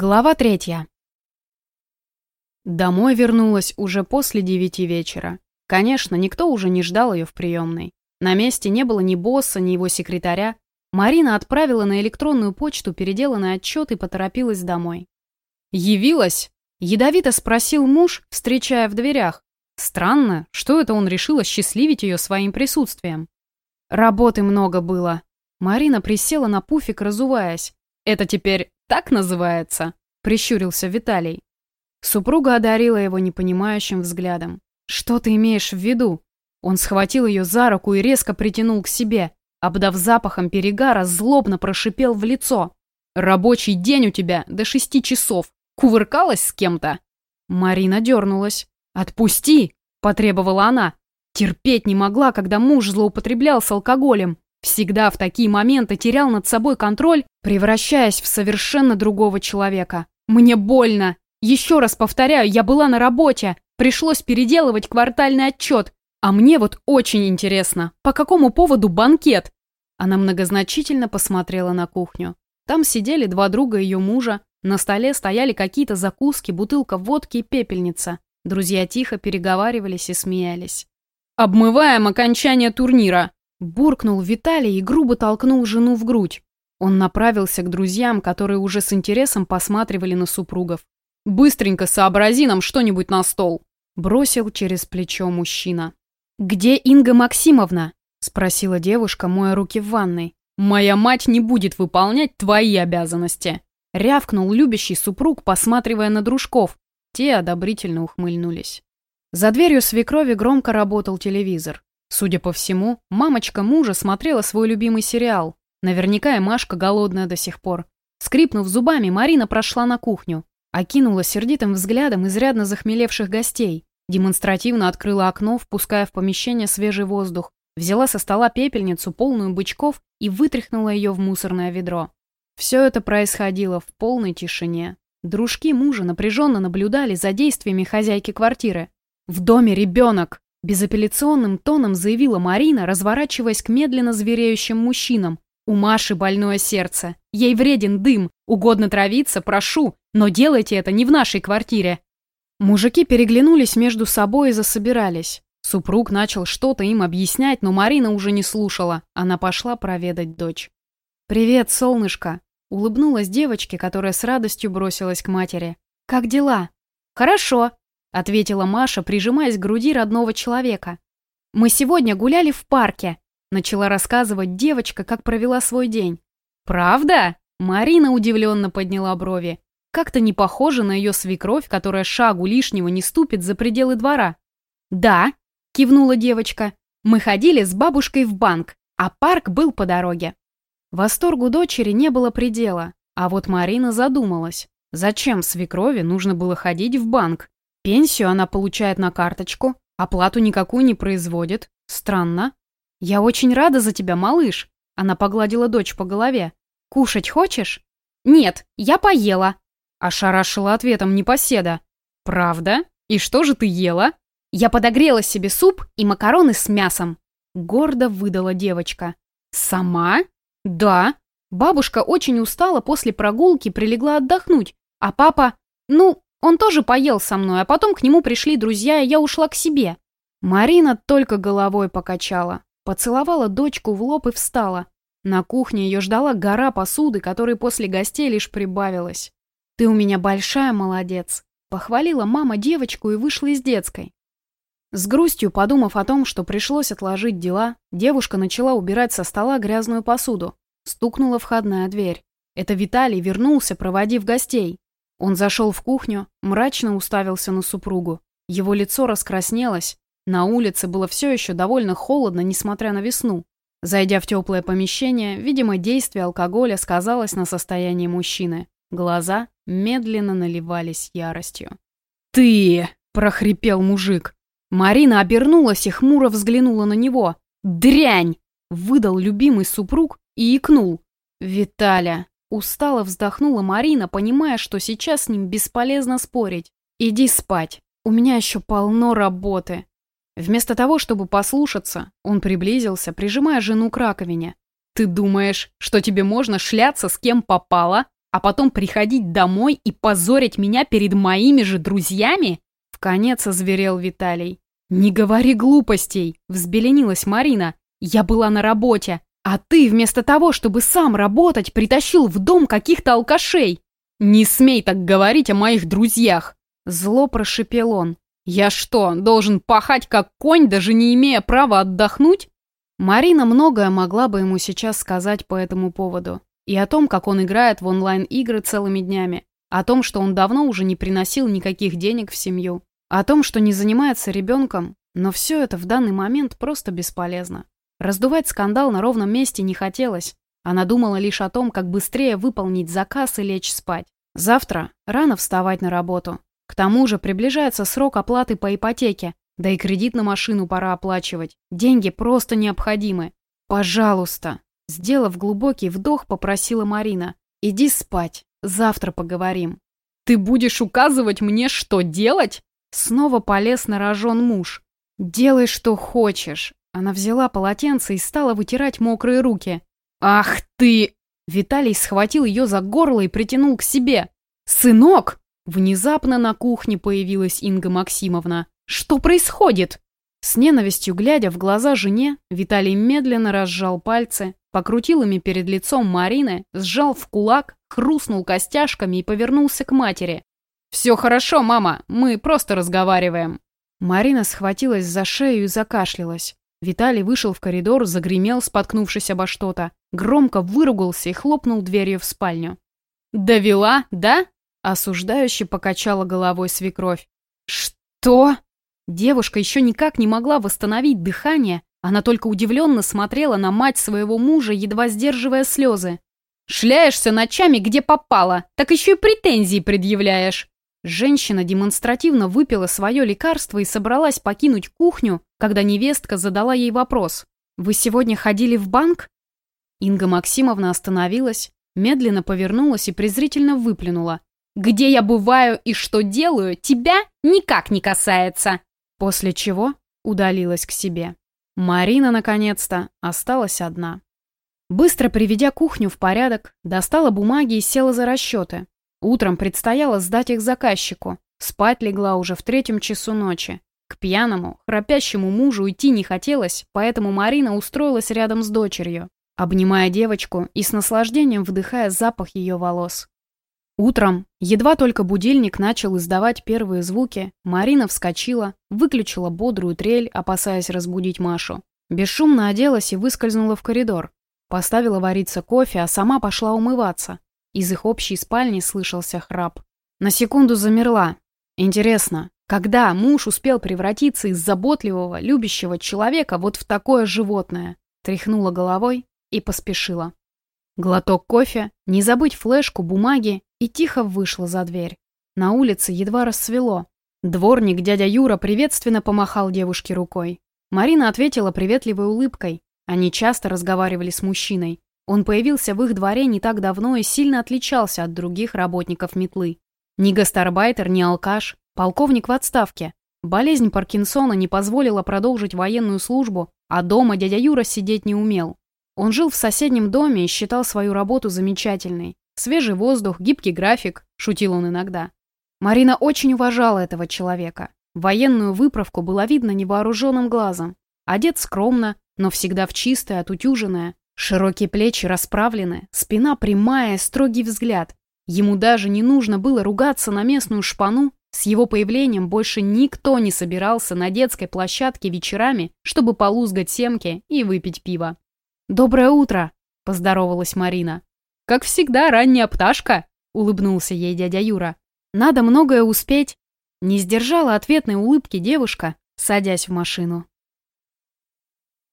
Глава третья. Домой вернулась уже после девяти вечера. Конечно, никто уже не ждал ее в приемной. На месте не было ни босса, ни его секретаря. Марина отправила на электронную почту переделанный отчет и поторопилась домой. «Явилась?» – ядовито спросил муж, встречая в дверях. Странно, что это он решил осчастливить ее своим присутствием. Работы много было. Марина присела на пуфик, разуваясь. Это теперь так называется?» — прищурился Виталий. Супруга одарила его непонимающим взглядом. «Что ты имеешь в виду?» Он схватил ее за руку и резко притянул к себе. Обдав запахом перегара, злобно прошипел в лицо. «Рабочий день у тебя до шести часов. Кувыркалась с кем-то?» Марина дернулась. «Отпусти!» – потребовала она. Терпеть не могла, когда муж злоупотреблял с алкоголем. Всегда в такие моменты терял над собой контроль, превращаясь в совершенно другого человека. Мне больно. Еще раз повторяю, я была на работе. Пришлось переделывать квартальный отчет. А мне вот очень интересно, по какому поводу банкет? Она многозначительно посмотрела на кухню. Там сидели два друга ее мужа. На столе стояли какие-то закуски, бутылка водки и пепельница. Друзья тихо переговаривались и смеялись. «Обмываем окончание турнира», Буркнул Виталий и грубо толкнул жену в грудь. Он направился к друзьям, которые уже с интересом посматривали на супругов. «Быстренько сообрази нам что-нибудь на стол!» Бросил через плечо мужчина. «Где Инга Максимовна?» Спросила девушка, моя руки в ванной. «Моя мать не будет выполнять твои обязанности!» Рявкнул любящий супруг, посматривая на дружков. Те одобрительно ухмыльнулись. За дверью свекрови громко работал телевизор. Судя по всему, мамочка мужа смотрела свой любимый сериал. Наверняка и Машка голодная до сих пор. Скрипнув зубами, Марина прошла на кухню. Окинула сердитым взглядом изрядно захмелевших гостей. Демонстративно открыла окно, впуская в помещение свежий воздух. Взяла со стола пепельницу, полную бычков, и вытряхнула ее в мусорное ведро. Все это происходило в полной тишине. Дружки мужа напряженно наблюдали за действиями хозяйки квартиры. «В доме ребенок!» Безапелляционным тоном заявила Марина, разворачиваясь к медленно звереющим мужчинам. «У Маши больное сердце. Ей вреден дым. Угодно травиться, прошу, но делайте это не в нашей квартире». Мужики переглянулись между собой и засобирались. Супруг начал что-то им объяснять, но Марина уже не слушала. Она пошла проведать дочь. «Привет, солнышко!» Улыбнулась девочке, которая с радостью бросилась к матери. «Как дела?» «Хорошо», — ответила Маша, прижимаясь к груди родного человека. «Мы сегодня гуляли в парке», — начала рассказывать девочка, как провела свой день. «Правда?» — Марина удивленно подняла брови. Как-то не похоже на ее свекровь, которая шагу лишнего не ступит за пределы двора. «Да», — кивнула девочка, — «мы ходили с бабушкой в банк, а парк был по дороге». Восторгу дочери не было предела, а вот Марина задумалась. Зачем свекрови нужно было ходить в банк? Пенсию она получает на карточку, оплату никакую не производит. Странно. Я очень рада за тебя, малыш. Она погладила дочь по голове. Кушать хочешь? Нет, я поела. Ошарашила ответом непоседа. Правда? И что же ты ела? Я подогрела себе суп и макароны с мясом. Гордо выдала девочка. Сама? Да. Бабушка очень устала после прогулки, прилегла отдохнуть. А папа... Ну, он тоже поел со мной, а потом к нему пришли друзья, и я ушла к себе. Марина только головой покачала, поцеловала дочку в лоб и встала. На кухне ее ждала гора посуды, которой после гостей лишь прибавилась. «Ты у меня большая молодец», — похвалила мама девочку и вышла из детской. С грустью подумав о том, что пришлось отложить дела, девушка начала убирать со стола грязную посуду. Стукнула входная дверь. Это Виталий вернулся, проводив гостей. Он зашел в кухню, мрачно уставился на супругу. Его лицо раскраснелось. На улице было все еще довольно холодно, несмотря на весну. Зайдя в теплое помещение, видимо, действие алкоголя сказалось на состоянии мужчины. Глаза медленно наливались яростью. «Ты!» – прохрипел мужик. Марина обернулась и хмуро взглянула на него. «Дрянь!» – выдал любимый супруг и икнул. «Виталя, Устало вздохнула Марина, понимая, что сейчас с ним бесполезно спорить. «Иди спать. У меня еще полно работы». Вместо того, чтобы послушаться, он приблизился, прижимая жену к раковине. «Ты думаешь, что тебе можно шляться с кем попало?» а потом приходить домой и позорить меня перед моими же друзьями?» В конец озверел Виталий. «Не говори глупостей!» — взбеленилась Марина. «Я была на работе, а ты вместо того, чтобы сам работать, притащил в дом каких-то алкашей!» «Не смей так говорить о моих друзьях!» Зло прошипел он. «Я что, должен пахать как конь, даже не имея права отдохнуть?» Марина многое могла бы ему сейчас сказать по этому поводу. И о том, как он играет в онлайн-игры целыми днями. О том, что он давно уже не приносил никаких денег в семью. О том, что не занимается ребенком. Но все это в данный момент просто бесполезно. Раздувать скандал на ровном месте не хотелось. Она думала лишь о том, как быстрее выполнить заказ и лечь спать. Завтра рано вставать на работу. К тому же приближается срок оплаты по ипотеке, да и кредит на машину пора оплачивать. Деньги просто необходимы. Пожалуйста. Сделав глубокий вдох, попросила Марина. Иди спать. Завтра поговорим. Ты будешь указывать мне, что делать? Снова полез на рожон муж. Делай, что хочешь. Она взяла полотенце и стала вытирать мокрые руки. Ах ты! Виталий схватил ее за горло и притянул к себе. «Сынок!» Внезапно на кухне появилась Инга Максимовна. «Что происходит?» С ненавистью глядя в глаза жене, Виталий медленно разжал пальцы, покрутил ими перед лицом Марины, сжал в кулак, хрустнул костяшками и повернулся к матери. «Все хорошо, мама, мы просто разговариваем». Марина схватилась за шею и закашлялась. Виталий вышел в коридор, загремел, споткнувшись обо что-то, громко выругался и хлопнул дверью в спальню. «Довела, да?» — осуждающе покачала головой свекровь. «Что?» Девушка еще никак не могла восстановить дыхание, она только удивленно смотрела на мать своего мужа, едва сдерживая слезы. «Шляешься ночами, где попало, так еще и претензии предъявляешь!» Женщина демонстративно выпила свое лекарство и собралась покинуть кухню, когда невестка задала ей вопрос. «Вы сегодня ходили в банк?» Инга Максимовна остановилась, медленно повернулась и презрительно выплюнула. «Где я бываю и что делаю, тебя никак не касается!» После чего удалилась к себе. Марина, наконец-то, осталась одна. Быстро приведя кухню в порядок, достала бумаги и села за расчеты. Утром предстояло сдать их заказчику. Спать легла уже в третьем часу ночи. К пьяному, храпящему мужу идти не хотелось, поэтому Марина устроилась рядом с дочерью, обнимая девочку и с наслаждением вдыхая запах ее волос. Утром, едва только будильник начал издавать первые звуки, Марина вскочила, выключила бодрую трель, опасаясь разбудить Машу. Бесшумно оделась и выскользнула в коридор. Поставила вариться кофе, а сама пошла умываться. Из их общей спальни слышался храп. На секунду замерла. Интересно, когда муж успел превратиться из заботливого, любящего человека вот в такое животное? Тряхнула головой и поспешила. Глоток кофе, не забыть флешку, бумаги и тихо вышла за дверь. На улице едва рассвело. Дворник дядя Юра приветственно помахал девушке рукой. Марина ответила приветливой улыбкой. Они часто разговаривали с мужчиной. Он появился в их дворе не так давно и сильно отличался от других работников метлы. Ни гастарбайтер, ни алкаш, полковник в отставке. Болезнь Паркинсона не позволила продолжить военную службу, а дома дядя Юра сидеть не умел. Он жил в соседнем доме и считал свою работу замечательной. Свежий воздух, гибкий график, шутил он иногда. Марина очень уважала этого человека. Военную выправку было видно невооруженным глазом. Одет скромно, но всегда в чистое, отутюженное. Широкие плечи расправлены, спина прямая, строгий взгляд. Ему даже не нужно было ругаться на местную шпану. С его появлением больше никто не собирался на детской площадке вечерами, чтобы полузгать семки и выпить пиво. «Доброе утро!» – поздоровалась Марина. «Как всегда, ранняя пташка!» — улыбнулся ей дядя Юра. «Надо многое успеть!» Не сдержала ответной улыбки девушка, садясь в машину.